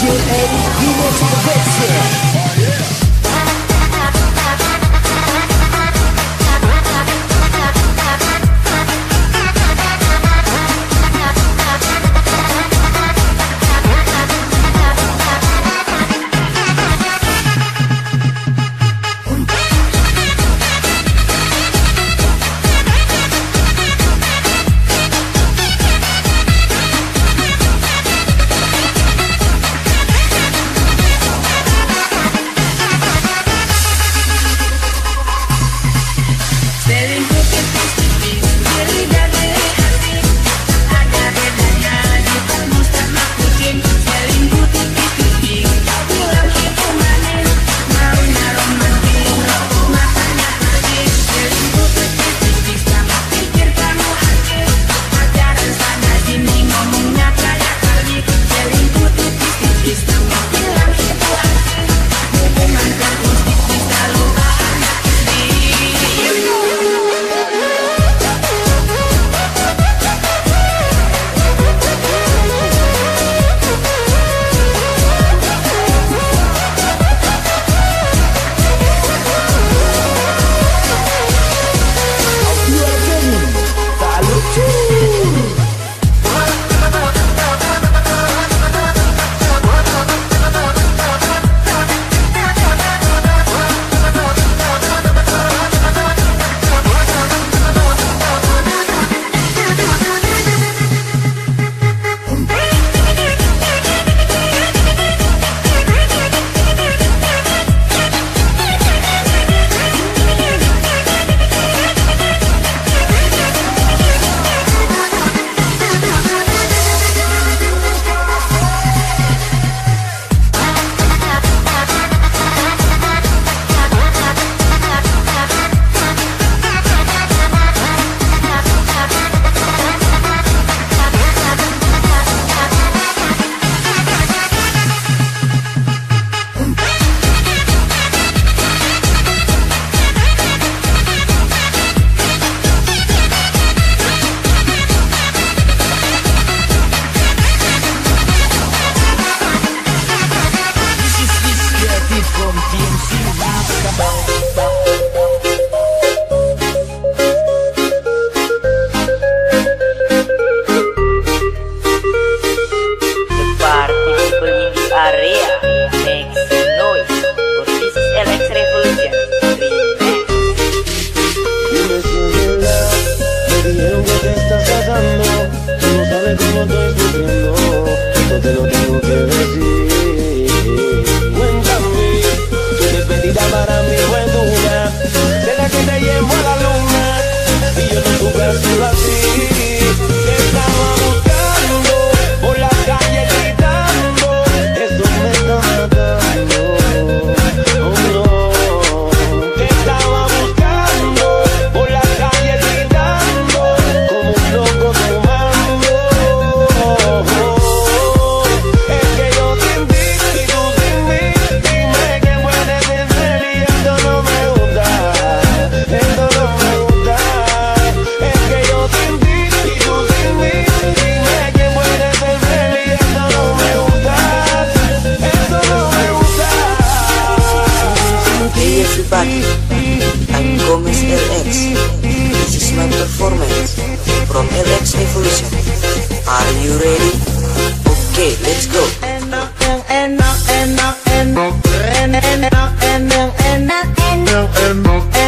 DNA, you went to the vet, yeah. now and not